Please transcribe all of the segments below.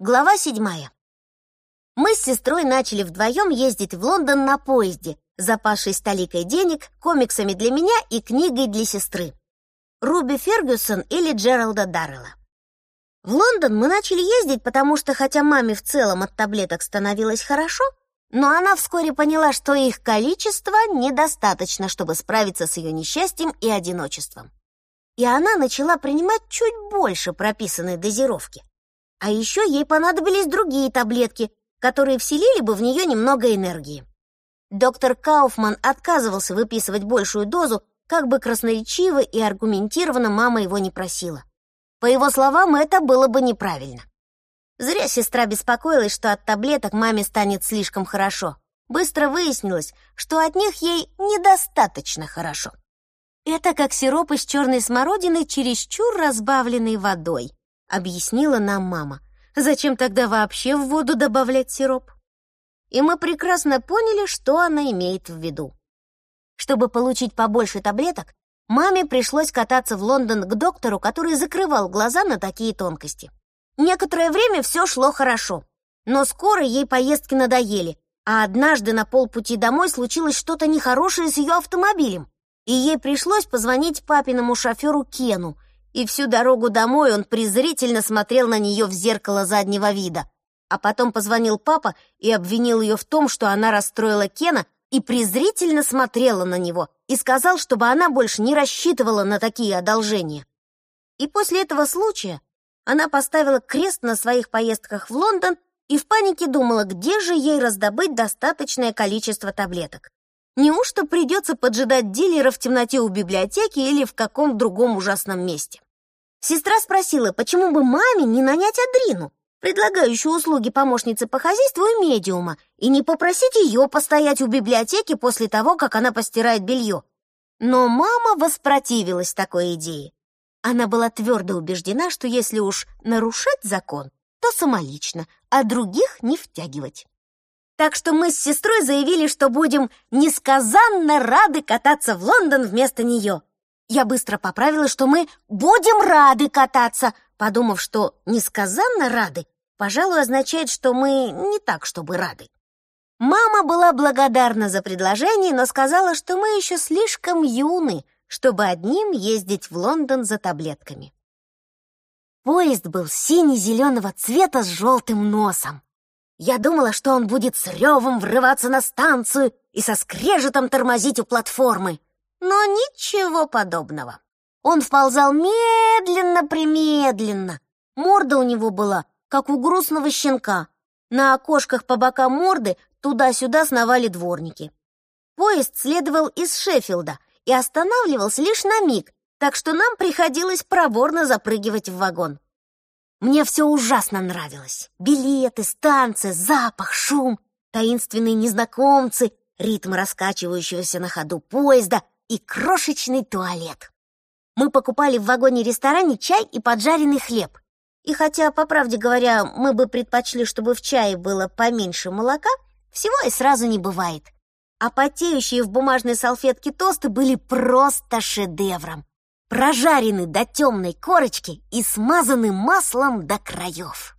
Глава седьмая. Мы с сестрой начали вдвоем ездить в Лондон на поезде, запавшись толикой денег, комиксами для меня и книгой для сестры. Руби Фергюсон или Джералда Даррелла. В Лондон мы начали ездить, потому что, хотя маме в целом от таблеток становилось хорошо, но она вскоре поняла, что их количество недостаточно, чтобы справиться с ее несчастьем и одиночеством. И она начала принимать чуть больше прописанной дозировки. А еще ей понадобились другие таблетки, которые вселили бы в нее немного энергии. Доктор Кауфман отказывался выписывать большую дозу, как бы красноречиво и аргументированно мама его не просила. По его словам, это было бы неправильно. Зря сестра беспокоилась, что от таблеток маме станет слишком хорошо. Быстро выяснилось, что от них ей недостаточно хорошо. Это как сироп из черной смородины, чересчур разбавленный водой, объяснила нам мама. Зачем тогда вообще в воду добавлять сироп? И мы прекрасно поняли, что она имеет в виду. Чтобы получить побольше таблеток, маме пришлось кататься в Лондон к доктору, который закрывал глаза на такие тонкости. Некоторое время все шло хорошо, но скоро ей поездки надоели, а однажды на полпути домой случилось что-то нехорошее с ее автомобилем, и ей пришлось позвонить папиному шоферу Кену, и всю дорогу домой он презрительно смотрел на нее в зеркало заднего вида. А потом позвонил папа и обвинил ее в том, что она расстроила Кена и презрительно смотрела на него и сказал, чтобы она больше не рассчитывала на такие одолжения. И после этого случая она поставила крест на своих поездках в Лондон и в панике думала, где же ей раздобыть достаточное количество таблеток. Неужто придется поджидать дилера в темноте у библиотеки или в каком другом ужасном месте? Сестра спросила, почему бы маме не нанять Адрину, предлагающую услуги помощницы по хозяйству и медиума, и не попросить ее постоять у библиотеки после того, как она постирает белье. Но мама воспротивилась такой идее. Она была твердо убеждена, что если уж нарушать закон, то самолично, а других не втягивать. Так что мы с сестрой заявили, что будем несказанно рады кататься в Лондон вместо нее. Я быстро поправила, что мы будем рады кататься, подумав, что несказанно рады, пожалуй, означает, что мы не так, чтобы рады. Мама была благодарна за предложение, но сказала, что мы еще слишком юны, чтобы одним ездить в Лондон за таблетками. Поезд был сине-зеленого цвета с желтым носом. Я думала, что он будет с ревом врываться на станцию и со скрежетом тормозить у платформы. Но ничего подобного. Он вползал медленно-примедленно. Морда у него была, как у грустного щенка. На окошках по бокам морды туда-сюда сновали дворники. Поезд следовал из Шеффилда, и останавливался лишь на миг, так что нам приходилось проворно запрыгивать в вагон. Мне все ужасно нравилось. Билеты, станция, запах, шум, таинственные незнакомцы, ритм раскачивающегося на ходу поезда и крошечный туалет. Мы покупали в вагоне-ресторане чай и поджаренный хлеб. И хотя, по правде говоря, мы бы предпочли, чтобы в чае было поменьше молока, всего и сразу не бывает — а потеющие в бумажной салфетке тосты были просто шедевром. Прожарены до темной корочки и смазаны маслом до краев.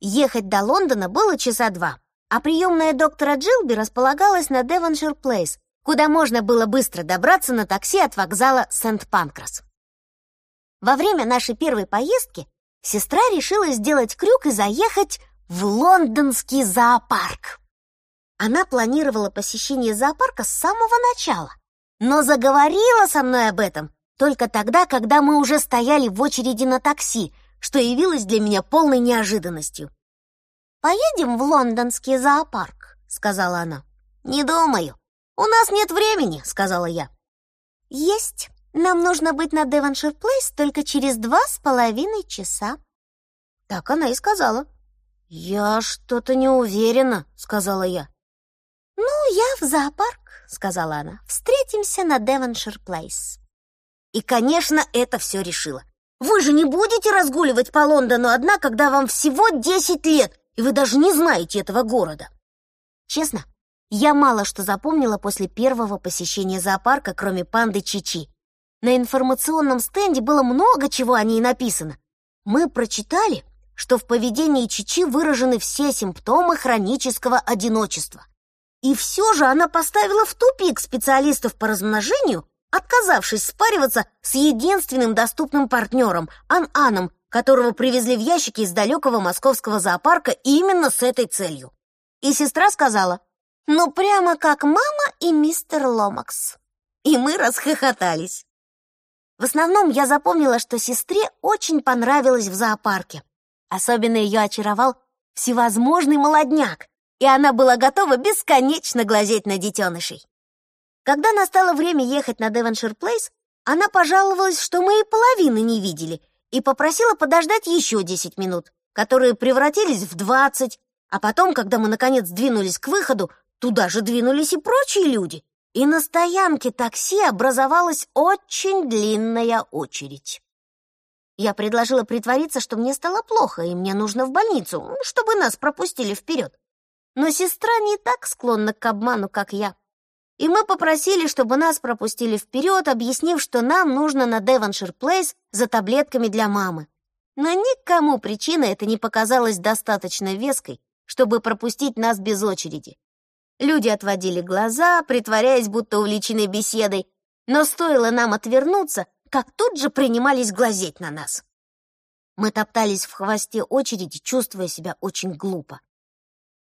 Ехать до Лондона было часа два, а приемная доктора Джилби располагалась на Девоншир Плейс, куда можно было быстро добраться на такси от вокзала Сент-Панкрас. Во время нашей первой поездки сестра решила сделать крюк и заехать в лондонский зоопарк. Она планировала посещение зоопарка с самого начала, но заговорила со мной об этом только тогда, когда мы уже стояли в очереди на такси, что явилось для меня полной неожиданностью. «Поедем в лондонский зоопарк», — сказала она. «Не думаю. У нас нет времени», — сказала я. «Есть. Нам нужно быть на Девоншир Плейс только через два с половиной часа». Так она и сказала. «Я что-то не уверена», — сказала я. «Ну, я в зоопарк», — сказала она. «Встретимся на Девоншир Плейс». И, конечно, это все решило. Вы же не будете разгуливать по Лондону одна, когда вам всего 10 лет, и вы даже не знаете этого города. Честно, я мало что запомнила после первого посещения зоопарка, кроме панды Чичи. На информационном стенде было много чего о ней написано. Мы прочитали, что в поведении Чичи выражены все симптомы хронического одиночества. И все же она поставила в тупик специалистов по размножению, отказавшись спариваться с единственным доступным партнером, Ан-Аном, которого привезли в ящике из далекого московского зоопарка именно с этой целью. И сестра сказала, ну прямо как мама и мистер Ломакс. И мы расхохотались. В основном я запомнила, что сестре очень понравилось в зоопарке. Особенно ее очаровал всевозможный молодняк, и она была готова бесконечно глазеть на детенышей. Когда настало время ехать на Девоншир Плейс, она пожаловалась, что мы и половины не видели, и попросила подождать еще 10 минут, которые превратились в 20, а потом, когда мы наконец двинулись к выходу, туда же двинулись и прочие люди, и на стоянке такси образовалась очень длинная очередь. Я предложила притвориться, что мне стало плохо, и мне нужно в больницу, чтобы нас пропустили вперед. Но сестра не так склонна к обману, как я. И мы попросили, чтобы нас пропустили вперед, объяснив, что нам нужно на Девоншир Плейс за таблетками для мамы. Но никому причина это не показалась достаточно веской, чтобы пропустить нас без очереди. Люди отводили глаза, притворяясь, будто увлечены беседой, но стоило нам отвернуться, как тут же принимались глазеть на нас. Мы топтались в хвосте очереди, чувствуя себя очень глупо.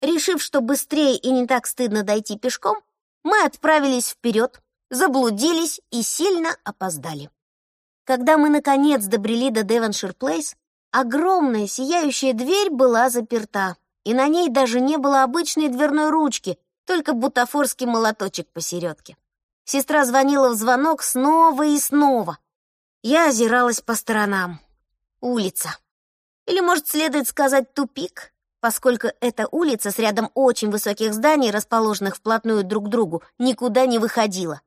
Решив, что быстрее и не так стыдно дойти пешком, мы отправились вперед, заблудились и сильно опоздали. Когда мы, наконец, добрели до Девоншир Плейс, огромная сияющая дверь была заперта, и на ней даже не было обычной дверной ручки, только бутафорский молоточек посередке. Сестра звонила в звонок снова и снова. Я озиралась по сторонам. Улица. Или, может, следует сказать тупик, поскольку эта улица с рядом очень высоких зданий, расположенных вплотную друг к другу, никуда не выходила.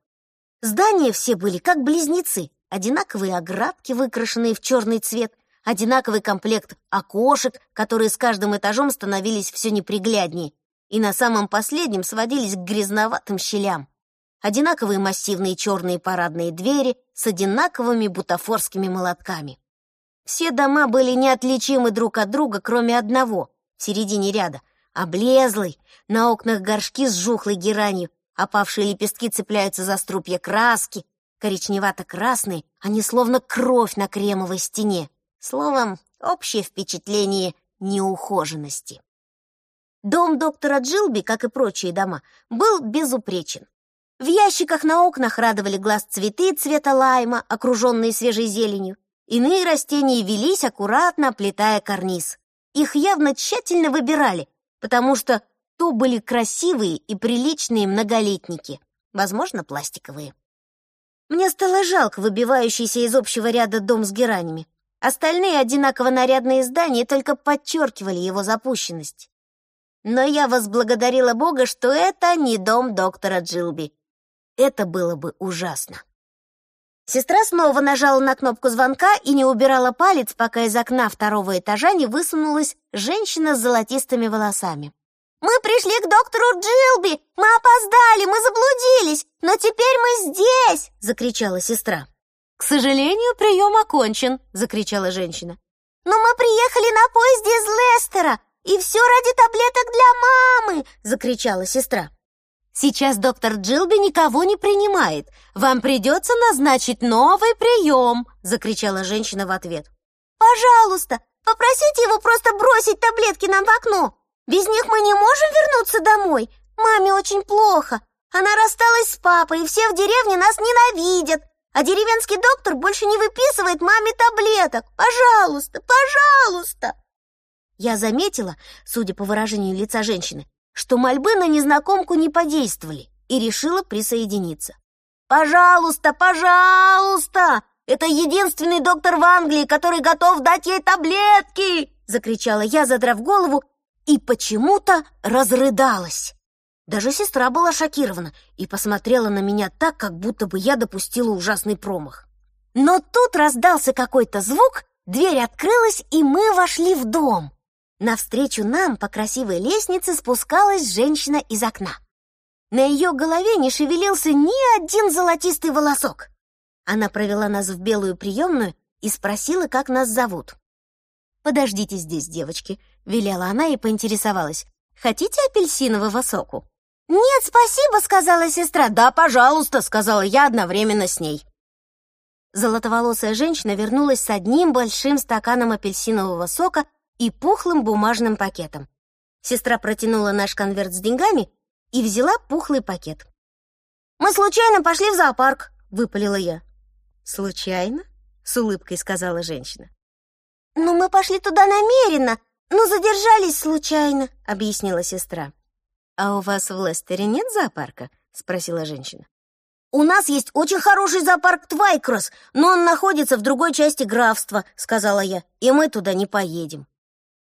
Здания все были как близнецы, одинаковые оградки, выкрашенные в черный цвет, одинаковый комплект окошек, которые с каждым этажом становились все непригляднее, и на самом последнем сводились к грязноватым щелям. Одинаковые массивные черные парадные двери с одинаковыми бутафорскими молотками. Все дома были неотличимы друг от друга, кроме одного, в середине ряда, облезлый, на окнах горшки с жухлой геранью, опавшие лепестки цепляются за струпья краски, коричневато-красные, они словно кровь на кремовой стене. Словом, общее впечатление неухоженности. Дом доктора Джилби, как и прочие дома, был безупречен. В ящиках на окнах радовали глаз цветы цвета лайма, окруженные свежей зеленью. Иные растения велись, аккуратно оплетая карниз. Их явно тщательно выбирали, потому что то были красивые и приличные многолетники, возможно, пластиковые. Мне стало жалко выбивающийся из общего ряда дом с геранями. Остальные одинаково нарядные здания только подчеркивали его запущенность. Но я возблагодарила Бога, что это не дом доктора Джилби. Это было бы ужасно. Сестра снова нажала на кнопку звонка и не убирала палец, пока из окна второго этажа не высунулась женщина с золотистыми волосами. «Мы пришли к доктору Джилби! Мы опоздали, мы заблудились, но теперь мы здесь!» — закричала сестра. «К сожалению, прием окончен!» — закричала женщина. «Но мы приехали на поезде из Лестера! «И все ради таблеток для мамы!» — закричала сестра. «Сейчас доктор Джилби никого не принимает. Вам придется назначить новый прием!» — закричала женщина в ответ. «Пожалуйста, попросите его просто бросить таблетки нам в окно. Без них мы не можем вернуться домой. Маме очень плохо. Она рассталась с папой, и все в деревне нас ненавидят. А деревенский доктор больше не выписывает маме таблеток. Пожалуйста, пожалуйста!» Я заметила, судя по выражению лица женщины, что мольбы на незнакомку не подействовали и решила присоединиться. «Пожалуйста, пожалуйста! Это единственный доктор в Англии, который готов дать ей таблетки!» Закричала я, задрав голову, и почему-то разрыдалась. Даже сестра была шокирована и посмотрела на меня так, как будто бы я допустила ужасный промах. Но тут раздался какой-то звук, дверь открылась, и мы вошли в дом. Навстречу нам по красивой лестнице спускалась женщина из окна. На ее голове не шевелился ни один золотистый волосок. Она провела нас в белую приемную и спросила, как нас зовут. «Подождите здесь, девочки», — велела она и поинтересовалась. «Хотите апельсинового соку?» «Нет, спасибо», — сказала сестра. «Да, пожалуйста», — сказала я одновременно с ней. Золотоволосая женщина вернулась с одним большим стаканом апельсинового сока и пухлым бумажным пакетом. Сестра протянула наш конверт с деньгами и взяла пухлый пакет. «Мы случайно пошли в зоопарк», — выпалила я. «Случайно?» — с улыбкой сказала женщина. «Ну, мы пошли туда намеренно, но задержались случайно», — объяснила сестра. «А у вас в Лестере нет зоопарка?» — спросила женщина. «У нас есть очень хороший зоопарк Твайкросс, но он находится в другой части графства», — сказала я, «и мы туда не поедем».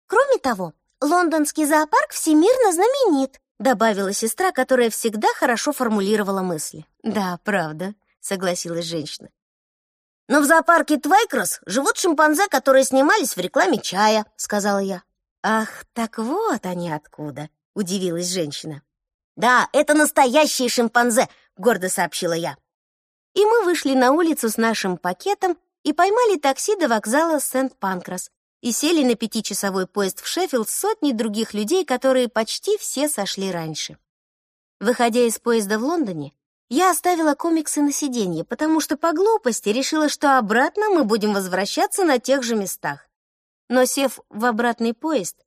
«Кроме того, лондонский зоопарк всемирно знаменит», — добавила сестра, которая всегда хорошо формулировала мысли. «Да, правда», — согласилась женщина. «Но в зоопарке Твайкросс живут шимпанзе, которые снимались в рекламе чая», — сказала я. «Ах, так вот они откуда», — удивилась женщина. «Да, это настоящие шимпанзе», — гордо сообщила я. И мы вышли на улицу с нашим пакетом и поймали такси до вокзала Сент-Панкрас и сели на пятичасовой поезд в Шеффилд с сотней других людей, которые почти все сошли раньше. Выходя из поезда в Лондоне, я оставила комиксы на сиденье, потому что по глупости решила, что обратно мы будем возвращаться на тех же местах. Но сев в обратный поезд,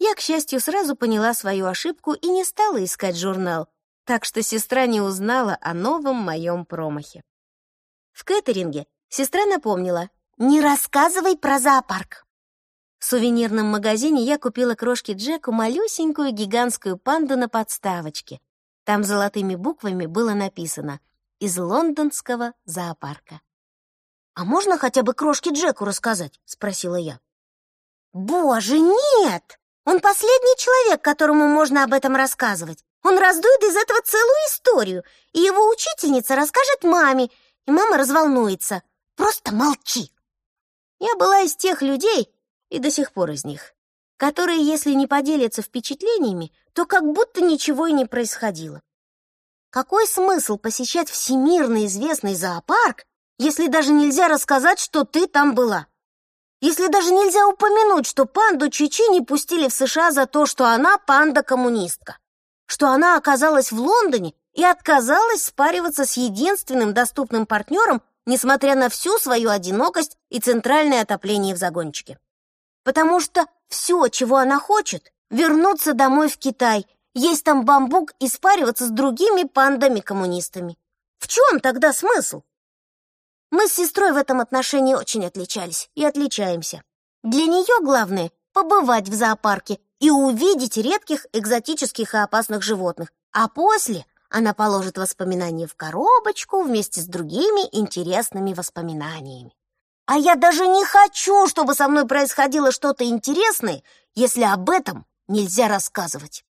я, к счастью, сразу поняла свою ошибку и не стала искать журнал, так что сестра не узнала о новом моем промахе. В Кэтеринге сестра напомнила «Не рассказывай про зоопарк». В сувенирном магазине я купила крошке Джеку малюсенькую гигантскую панду на подставочке. Там золотыми буквами было написано «Из лондонского зоопарка». «А можно хотя бы крошке Джеку рассказать?» — спросила я. «Боже, нет!» Он последний человек, которому можно об этом рассказывать. Он раздует из этого целую историю, и его учительница расскажет маме, и мама разволнуется. Просто молчи. Я была из тех людей, и до сих пор из них, которые, если не поделятся впечатлениями, то как будто ничего и не происходило. Какой смысл посещать всемирно известный зоопарк, если даже нельзя рассказать, что ты там была? Если даже нельзя упомянуть, что панду Чичи не пустили в США за то, что она панда-коммунистка, что она оказалась в Лондоне и отказалась спариваться с единственным доступным партнером, несмотря на всю свою одинокость и центральное отопление в загончике. Потому что все, чего она хочет, вернуться домой в Китай, есть там бамбук и спариваться с другими пандами-коммунистами. В чем тогда смысл? Мы с сестрой в этом отношении очень отличались и отличаемся. Для нее главное — побывать в зоопарке и увидеть редких экзотических и опасных животных, а после она положит воспоминания в коробочку вместе с другими интересными воспоминаниями. А я даже не хочу, чтобы со мной происходило что-то интересное, если об этом нельзя рассказывать.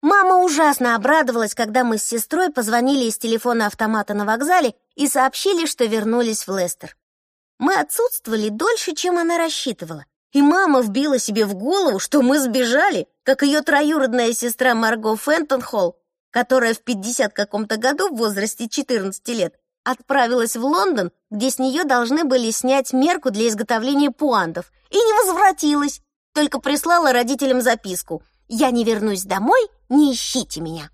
Мама ужасно обрадовалась, когда мы с сестрой позвонили из телефона автомата на вокзале и сообщили, что вернулись в Лестер. Мы отсутствовали дольше, чем она рассчитывала, и мама вбила себе в голову, что мы сбежали, как ее троюродная сестра Марго Фентонхолл, которая в 50 каком-то году в возрасте 14 лет отправилась в Лондон, где с нее должны были снять мерку для изготовления пуантов, и не возвратилась, только прислала родителям записку «Я не вернусь домой, не ищите меня».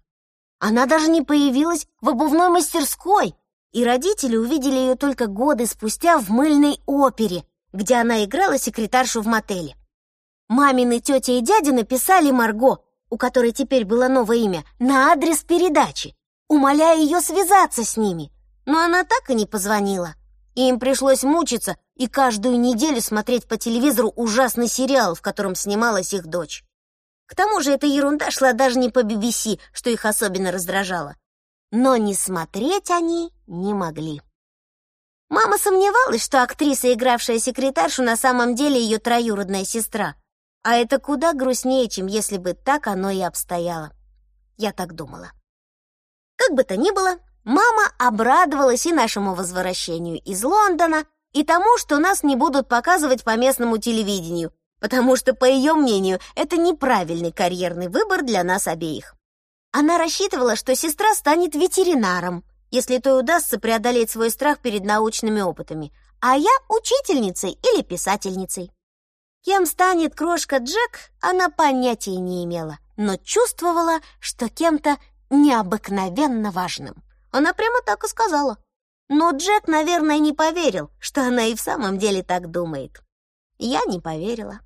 Она даже не появилась в обувной мастерской, и родители увидели ее только годы спустя в мыльной опере, где она играла секретаршу в мотеле. Мамины тетя и дядя написали Марго, у которой теперь было новое имя, на адрес передачи, умоляя ее связаться с ними. Но она так и не позвонила. И им пришлось мучиться и каждую неделю смотреть по телевизору ужасный сериал, в котором снималась их дочь. К тому же эта ерунда шла даже не по BBC, что их особенно раздражало. Но не смотреть они не могли. Мама сомневалась, что актриса, игравшая секретаршу, на самом деле ее троюродная сестра. А это куда грустнее, чем если бы так оно и обстояло. Я так думала. Как бы то ни было, мама обрадовалась и нашему возвращению из Лондона, и тому, что нас не будут показывать по местному телевидению, потому что, по ее мнению, это неправильный карьерный выбор для нас обеих. Она рассчитывала, что сестра станет ветеринаром, если то удастся преодолеть свой страх перед научными опытами, а я — учительницей или писательницей. Кем станет крошка Джек, она понятия не имела, но чувствовала, что кем-то необыкновенно важным. Она прямо так и сказала. Но Джек, наверное, не поверил, что она и в самом деле так думает. Я не поверила.